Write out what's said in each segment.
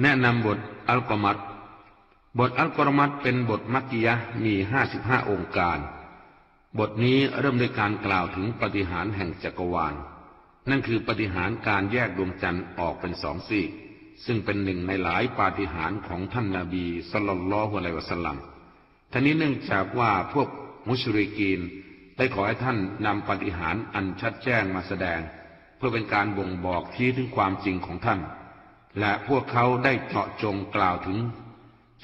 แนะนำบทอัลกอมัดบทอัลกอมัดเป็นบทมักกิยะมีห้าสิบห้าองค์การ บทนี้เริ่มด้วยการกล่าวถึงปฏิหารแห่งจักรวาล นั่นคือปฏิหารการแยกดวงจันทร์ออกเป็นสองซีกซึ่งเป็นหนึ่งในหลายปาฏิหาริย์ของท่านนาบีสุลต่านละฮ์อะลัยวะสลลัมท่านี้เนื่องจากว่าพวกมุชริกีนได้ขอให้ท่านนำปฏิหารอันชัดแจ้งมาแสดง เพื่อเป็นการบ่งบอกชี้ถึงความจริงของท่าน และพวกเขาได้เจาะจงกล่าวถึง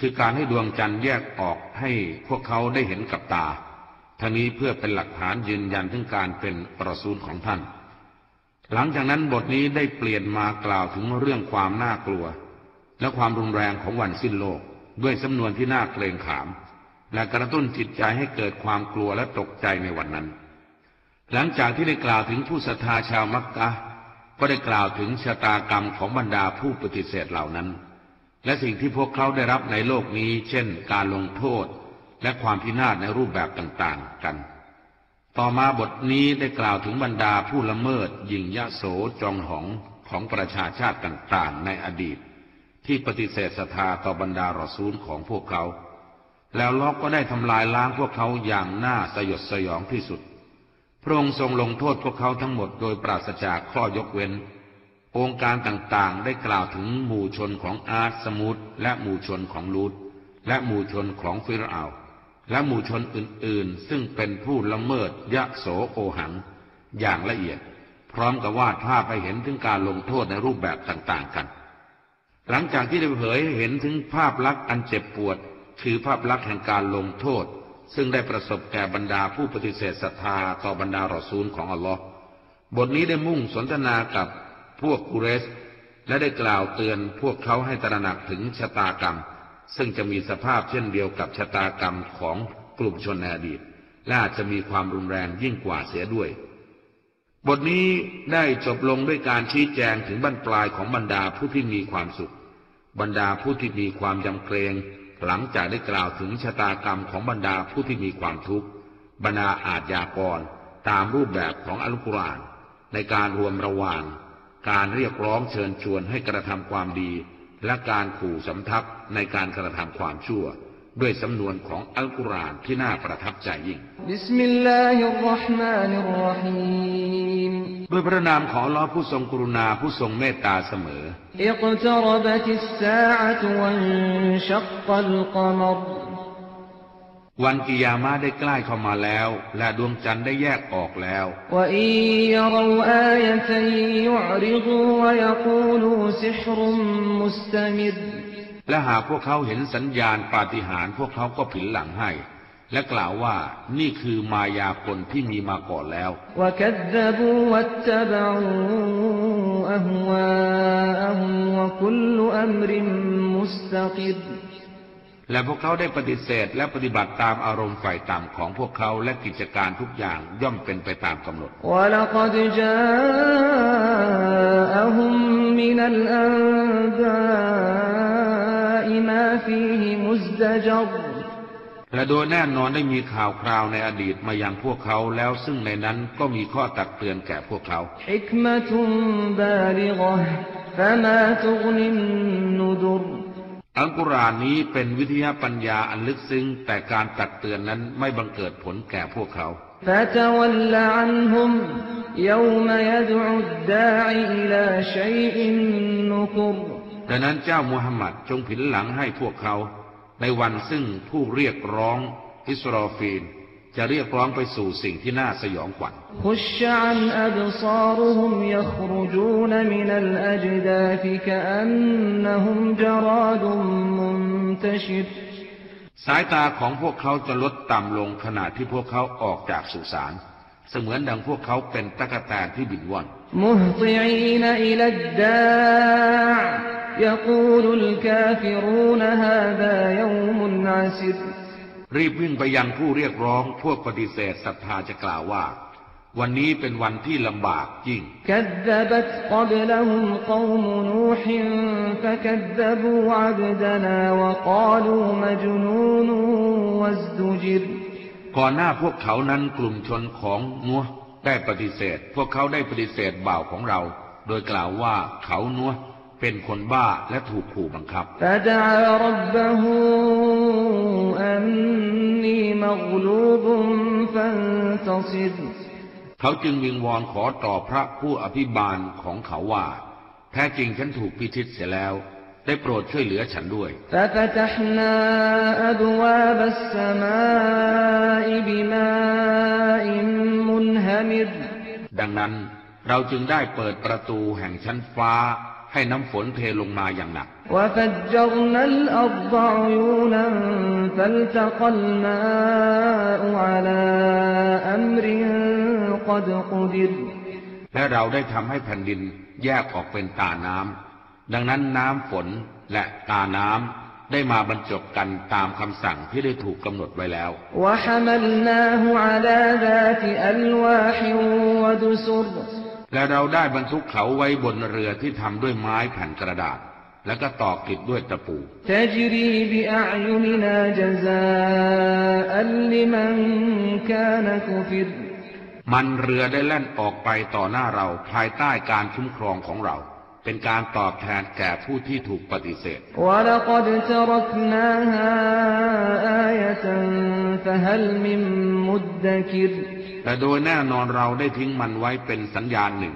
คือการให้ดวงจันทร์แยกออกให้พวกเขาได้เห็นกับตาทั้งนี้เพื่อเป็นหลักฐานยืนยันถึงการเป็นประสูลของท่าน หลังจากนั้นบทนี้ได้เปลี่ยนมากล่าวถึงเรื่องความน่ากลัว และความรุนแรงของวันสิ้นโลก ด้วยสำนวนที่น่าเกรงขาม และกระตุ้นจิตใจให้เกิดความกลัวและตกใจในวันนั้น หลังจากที่ได้กล่าวถึงผู้ศรัทธาชาวมักกะ ก็ได้กล่าวถึงชะตากรรมของบรรดาผู้ปฏิเสธเหล่านั้น และสิ่งที่พวกเขาได้รับในโลกนี้ เช่น การลงโทษ และความพินาศในรูปแบบต่างๆกัน ต่อมาบทนี้ได้กล่าวถึงบรรดาผู้ละเมิดยิงยะโสจองหองของประชาชาติต่างๆ ในอดีต ที่ปฏิเสธศรัทธาต่อบรรดารอซูลของพวกเขา แล้วล็อกก็ได้ทำลายล้างพวกเขาอย่างน่าสยดสยองที่สุด พระองค์ทรงลงโทษพวกเขาทั้งหมดโดยปราศจากข้อยกเว้น องค์การต่างๆได้กล่าวถึงหมู่ชนของอาร์ตสมุทและหมู่ชนของลูดและหมู่ชนของฟิรอาและหมู่ชนอื่นๆ ซึ่งเป็นผู้ละเมิดยะโสโอหัง อย่างละเอียด พร้อมกับวาดภาพให้เห็นถึงการลงโทษในรูปแบบต่างๆกัน หลังจากที่ได้เผยเห็นถึงภาพลักษณ์อันเจ็บปวด คือภาพลักษณ์แห่งการลงโทษ ซึ่งได้ประสบแก่บรรดาผู้ปฏิเสธศรัทธาต่อบรรดารอซูลของอัลลอฮ์บทนี้ได้มุ่งสนทนากับพวกกุเรส และได้กล่าวเตือนพวกเขาให้ตระหนักถึงชะตากรรม ซึ่งจะมีสภาพเช่นเดียวกับชะตากรรมของกลุ่มชนในอดีต และอาจจะมีความรุนแรงยิ่งกว่าเสียด้วย บทนี้ได้จบลงด้วยการชี้แจงถึงบรรปลายของบรรดาผู้ที่มีความสุข บรรดาผู้ที่มีความยำเกรง หลังจากได้กล่าวถึงชะตากรรมของบรรดาผู้ที่มีความทุกข์ บรรดาอาจยากร ตามรูปแบบของอัลกุรอาน ในการรวมระวางการเรียกร้องเชิญชวนให้กระทำความดี และการขู่สำทับในการกระทำความชั่ว ด้วยสำนวนของอัลกุรอานที่น่าประทับใจยิ่ง بسم الله الرحمن الرحيمด้วยพระนามของอัลลอฮ์ผู้ทรงกรุณาผู้ทรงเมตตาเสมอ اقتربت الساعة وانشق القمرวันกิยามะฮ์ได้ใกล้เข้ามาแล้ว และดวงจันทร์ได้แยกออกแล้วและ และหากพวกเขาเห็นสัญญาณปาฏิหาริย์พวกเขาก็ผินหลังให้ และกล่าวว่านี่คือมายาคนที่มีมาก่อนแล้วและพวกเขาได้ปฏิเสธและปฏิบัติตามอารมณ์ฝ่ายต่ำของพวกเขาและกิจการทุกอย่างย่อมเป็นไปตามกำหนดและ ما فيه مزدجر และโดยแน่นอนได้มีข่าวคราวในอดีตมายังพวกเขาแล้วซึ่งในนั้นก็มีข้อตักเตือนแก่พวกเขา حكمة بالغة فما تغني النذر อัลกุรอานนี้เป็นวิทยาปัญญาอันลึกซึ้งแต่การตักเตือนนั้นไม่บังเกิดผลแก่พวกเขา فتول عنهم يوم يدعو الداع إلى شيء نكر ดังนั้นเจ้ามูฮัมหมัดจงผินหลังให้พวกเขา ในวันซึ่งผู้เรียกร้องอิสรอฟีนจะเรียกร้องไปสู่สิ่งที่น่าสยองขวัญสายตาของพวกเขาจะลดต่ำลงขณะที่พวกเขาออกจากสุสาน เสมือนดังพวกเขาเป็นตะกะแตนที่บินว่อน يقول الكافرون هذا يوم عسر รีบวิ่งไปยังผู้เรียกร้องพวกปฏิเสธศรัทธาจะกล่าวว่า วันนี้เป็นวันที่ลำบากยิ่ง كذبت قبلهم قوم نوح فكذبوا عبدنا وقالوا مجنون وازدجر ก่อนหน้าพวกเขานั้นกลุ่มชนของนัวได้ปฏิเสธ พวกเขาได้ปฏิเสธบ่าวของเรา โดยกล่าวว่าเขานัว เป็นคนบ้าและถูกขู่บังคับเขาจึงวิงวอนขอต่อพระผู้อภิบาลของเขาว่า แท้จริงฉันถูกพิชิตเสียแล้ว ได้โปรดช่วยเหลือฉันด้วย ดังนั้นเราจึงได้เปิดประตูแห่งชั้นฟ้า ให้น้ำฝนเทลงมาอย่างหนัก وفجرنا الأرض عيونا فالتقى الماء على أمر قد قدر และเราได้ทำให้แผ่นดินแยกออกเป็นตาน้ำ ดังนั้นน้ำฝนและตาน้ำได้มาบรรจบกันตามคำสั่งที่ได้ถูกกำหนดไว้แล้ว وحملناه على ذات ألواح ودسر และเราได้บรรทุกเขาไว้บนเรือที่ทำด้วยไม้แผ่นกระดาษ แล้วก็ตอกติดด้วยตะปูมันเรือได้แล่นออกไปต่อหน้าเราภายใต้การคุ้มครองของเรา เป็นการตอบแทนแก่ผู้ที่ถูกปฏิเสธและ แต่โดยแน่นอนเราได้ทิ้งมันไว้เป็นสัญญาณหนึ่ง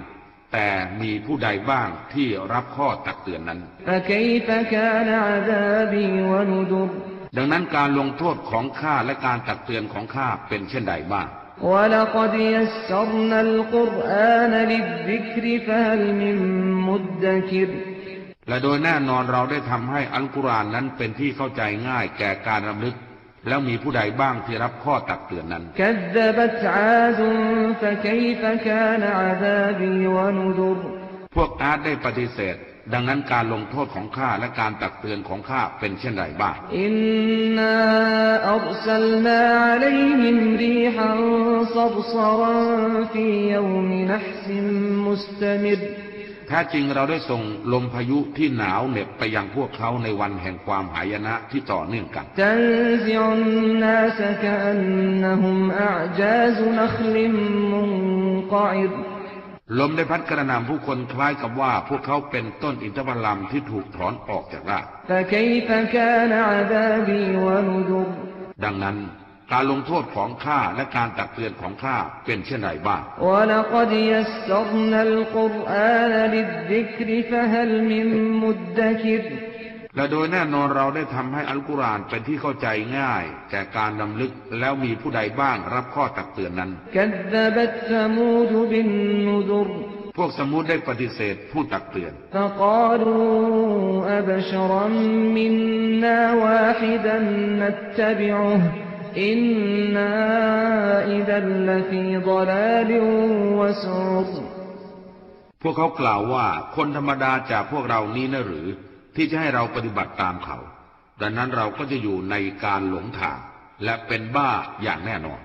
แต่มีผู้ใดบ้างที่รับข้อตักเตือนนั้น فكيف كان عذابي ونذر ดังนั้นการลงโทษของข้าและการตักเตือนของข้าเป็นเช่นใดบ้าง ولقد يسرنا القرآن للذكر فهل من مدكر และโดยแน่นอนเราได้ทำให้อัลกุรอานนั้นเป็นที่เข้าใจง่ายแก่การรำลึก แล้วมีผู้ใดบ้างที่รับข้อตักเตือนนั้นพวกอาดได้ปฏิเสธ ดังนั้นการลงโทษของข้าและการตักเตือนของข้าเป็นเช่นไรบ้างอินนาอัลสลนาอะลัยฮิมรีฮันซับซรันฟียวมนหซิมมุสตมิร แท้จริงเราได้ส่งลมพายุที่หนาวเหน็บไปยังพวกเขาในวันแห่งความหายนะที่ต่อเนื่องกันลมได้พัดกระหน่ำผู้คนคล้ายกับว่าพวกเขาเป็นต้นอินทผลัมที่ถูกถอนออกจากรากดังนั้น การลงโทษของข้าและการตักเตือนของข้าเป็นเช่นไรบ้างและโดยแน่นอนเราได้ทำให้อัลกุรอานเป็นที่เข้าใจง่าย แต่การดำลึกแล้วมีผู้ใดบ้างรับข้อตักเตือนนั้น พวกสมุดได้ปฏิเสธผู้ตักเตือนพวก อินนาอิดัลลฟีดลาลิวะซูรพวกเขากล่าวว่าคนธรรมดาจากพวกเรานี้นะหรือ ที่จะให้เราปฏิบัติตามเขา ดังนั้นเราก็จะอยู่ในการหลงทางและเป็นบ้าอย่างแน่นอน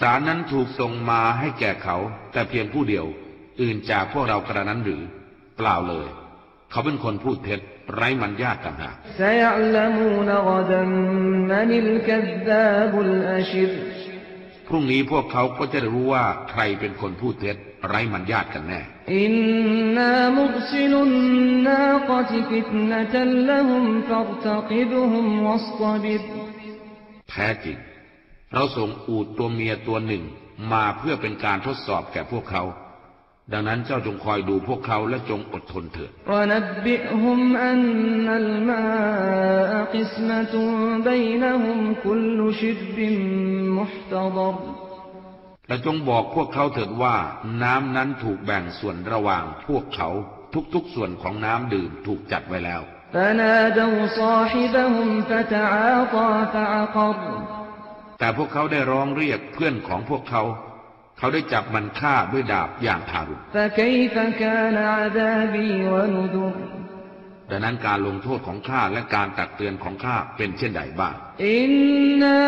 สารนั้นถูกส่งมาให้แก่เขา แต่เพียงผู้เดียว อื่นจากพวกเรากระนั้นหรือ เปล่าเลย ขาเป็นคนพูดเท็จไร้มันญาติต่างหากพรุ่งนี้พวกเขาก็จะรู้ว่าใครเป็นคนพูดเท็จไร้มันญาติกันแน่อนามุสลุนนาคิฟิตนะตัลลุมฟัตกิบหุมวัสตบิดแท้จริง เราส่งอูดตัวเมียตัวหนึ่งมาเพื่อเป็นการทดสอบแก่พวกเขา ดังนั้นเจ้าจงคอยดูพวกเขาและจงอดทนเถิดและจงบอกพวกเขาเถิดว่า น้ำนั้นถูกแบ่งส่วนระหว่างพวกเขาทุกๆส่วนของน้ำดื่มถูกจัดไว้แล้วแต่พวกเขาได้ร้องเรียกเพื่อนของพวกเขา เขาได้จับมันฆ่าด้วยดาบอย่างทารุณดังนั้นการลงโทษของข้าและการตักเตือนของข้าเป็นเช่นใดบ้างอินนา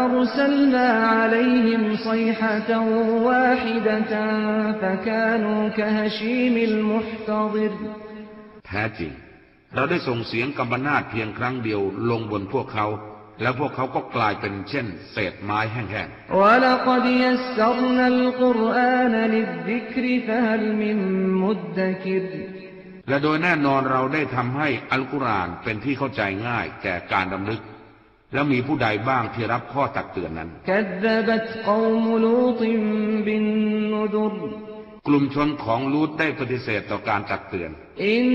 อรสลนาอะลัยฮิมซัยฮะตันวาฮิดะตันฟะกานูกะฮชีมิลมุฮตะดิรแท้จริง เราได้ส่งเสียงกำบนาดเพียงครั้งเดียวลงบนพวกเขา แล้วพวกเขาก็กลายเป็นเช่นเศษไม้แห้งๆ และโดยแน่นอนเราได้ทำให้อัลกุรอานเป็นที่เข้าใจง่ายแก่การดำลึก แล้วมีผู้ใดบ้างที่รับข้อตักเตือนนั้น กลุ่มชนของลูตได้ปฏิเสธต่อการตักเตือนอิน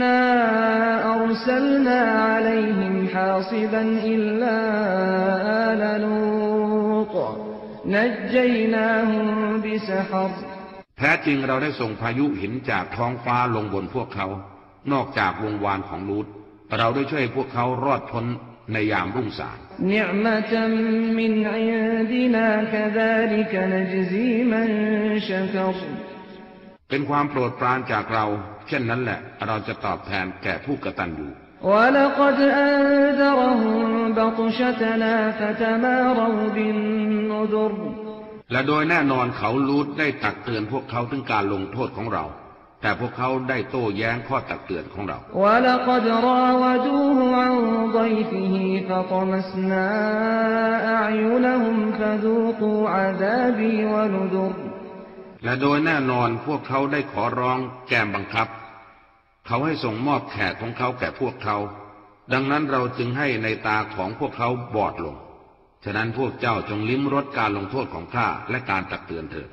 นาอัลสลนาอะลัยฮิ حاصبا إلا آل لوط نجيناهم بسحر แท้จริงเราได้ส่งพายุหินจากท้องฟ้าลงบนพวกเขา นอกจากวงวานของลูตเราได้ช่วยพวกเขารอดพ้นในยามรุ่งสาง نعمة من عندنا كذلك نجزي من شكر เป็นความโปรดปรานจากเรา เช่นนั้นแหละ เราจะตอบแทนแก่ผู้กตัญญู ولقد أنذرهم بطشتنا فتماروا بالنذر และโดยแน่นอนเขาลูตได้ตักเตือนพวกเขาถึงการลงโทษของเรา แต่พวกเขาได้โต้แย้งข้อตักเตือนของเรา ولقد راودوه عن ضيفه فطمسنا أعينهم فذوقوا عذابي ونذر และโดยแน่นอนพวกเขาได้ขอร้องแกมบังคับ เขาให้ส่งมอบแขกของเขาแก่พวกเขา ดังนั้นเราจึงให้ในตาของพวกเขาบอดลง ฉะนั้นพวกเจ้าจงลิ้มรสการลงโทษของข้าและการตักเตือนเถิด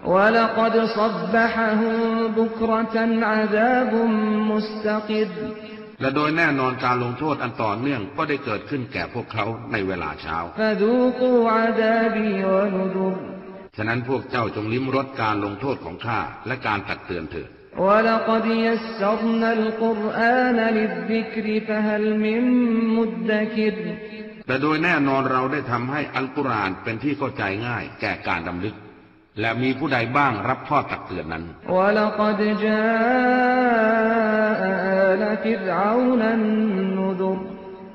และโดยแน่นอนการลงโทษอันต่อเนื่องก็ได้เกิดขึ้นแก่พวกเขาในเวลาเช้า ฉะนั้นพวกเจ้าจงลิ้มรสการลงโทษของข้าและการตักเตือนเถิด ولقد يسرنا القرآن للذكر فهل من مدكر แต่โดยแน่นอนเราได้ทำให้อัลกุรอานเป็นที่เข้าใจง่ายแก่การดำลึก และมีผู้ใดบ้างรับข้อตักเตือนนั้น ولقد جاء آل فرعون النذر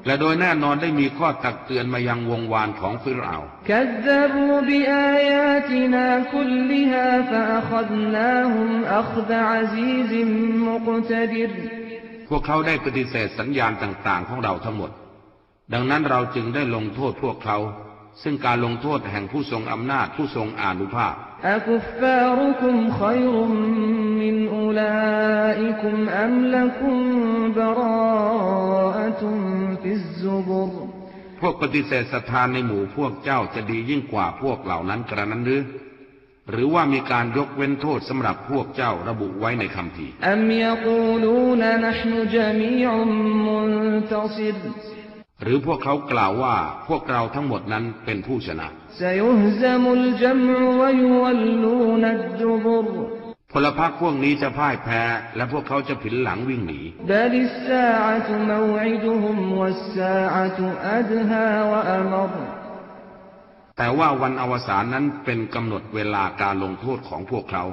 และโดยแน่นอนได้มีข้อตักเตือนมายังวงวานของฟิรเอาพวกเขาได้ปฏิเสธสัญญาณต่าง ๆ ของเราทั้งหมด ดังนั้นเราจึงได้ลงโทษพวกเขา ซึ่งการลงโทษแห่งผู้ทรงอำนาจผู้ทรงอานุภาพ أكفاركم خير من أولئكم أم لكم براءة في الزبر พวกปฏิเสธศรัทธาในหมู่พวกเจ้าจะดียิ่งกว่าพวกเหล่านั้นกระนั้นหรือ หรือว่ามีการยกเว้นโทษสำหรับพวกเจ้าระบุไว้ในคำพีร์ أم يقولون نحن جميع منتصر หรื หรือพวกเขากล่าวว่าพวกเราทั้งหมดนั้นเป็นผู้ชนะ พลพรรคพวกนี้จะพ่ายแพ้ และพวกเขาจะผินหลังวิ่งหนี แต่ว่าวันอวสานนั้นเป็นกำหนดเวลาการลงโทษของพวกเขา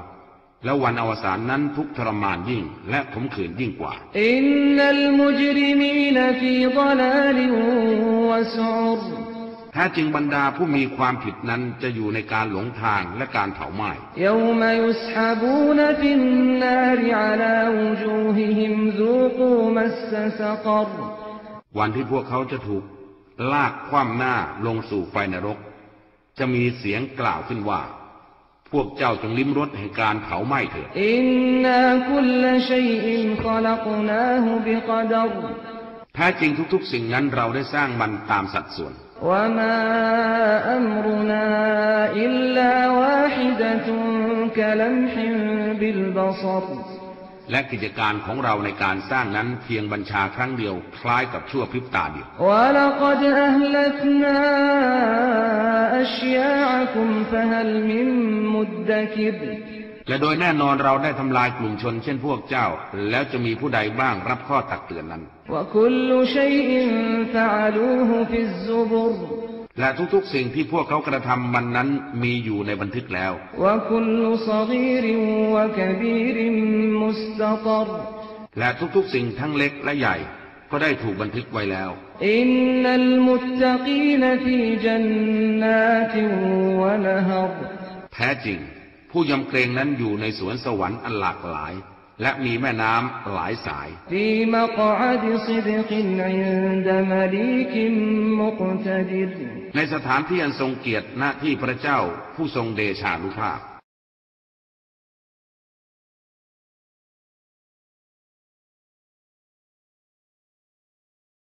และวันอวสานนั้นทุกทรมานยิ่ง และขมขื่นยิ่งกว่า อินนัลมุจริมีนฟีดลาลวะซูรแท้จริงบรรดาผู้มีความผิดนั้นจะอยู่ในการหลงทางและการเผาไหม้วันที่พวกเขาจะถูกลากคว่ำหน้าลงสู่ไฟนรก จะมีเสียงกล่าวขึ้นว่า พวกเจ้าจงลิ้มรสแห่งการเผาไหม้เถิดอินนาคุลชัยอินขลักนาหูบิกดรแท้จริงทุกๆ สิ่งนั้นเราได้สร้างมันตามสัดส่วนวะมาอัมรุนาอิลลาวาฮิดะตุกะลัมฮิบิลบศรและกิจการของเราในการสร้างนั้นเพียงบัญชาครั้งเดียวคล้ายกับชั่วพริบตาเดียวและ และโดยแน่นอนเราได้ทำลายกลุ่มชนเช่นพวกเจ้า แล้วจะมีผู้ใดบ้างรับข้อตักเตือนนั้น และทุกๆสิ่งที่พวกเขากระทำมันนั้นมีอยู่ในบันทึกแล้ว และทุกๆสิ่งทั้งเล็กและใหญ่ก็ได้ถูกบันทึกไว้แล้ว อินนัลมุตตะกีนฟีจันนาติวะนหร แท้จริง ผู้ยำเกรงนั้นอยู่ในสวนสวรรค์อันหลากหลาย และมีแม่น้ำหลายสายในสถานที่อันทรงเกียรติหน้าที่พระเจ้าผู้ทรงเดชานุภาพ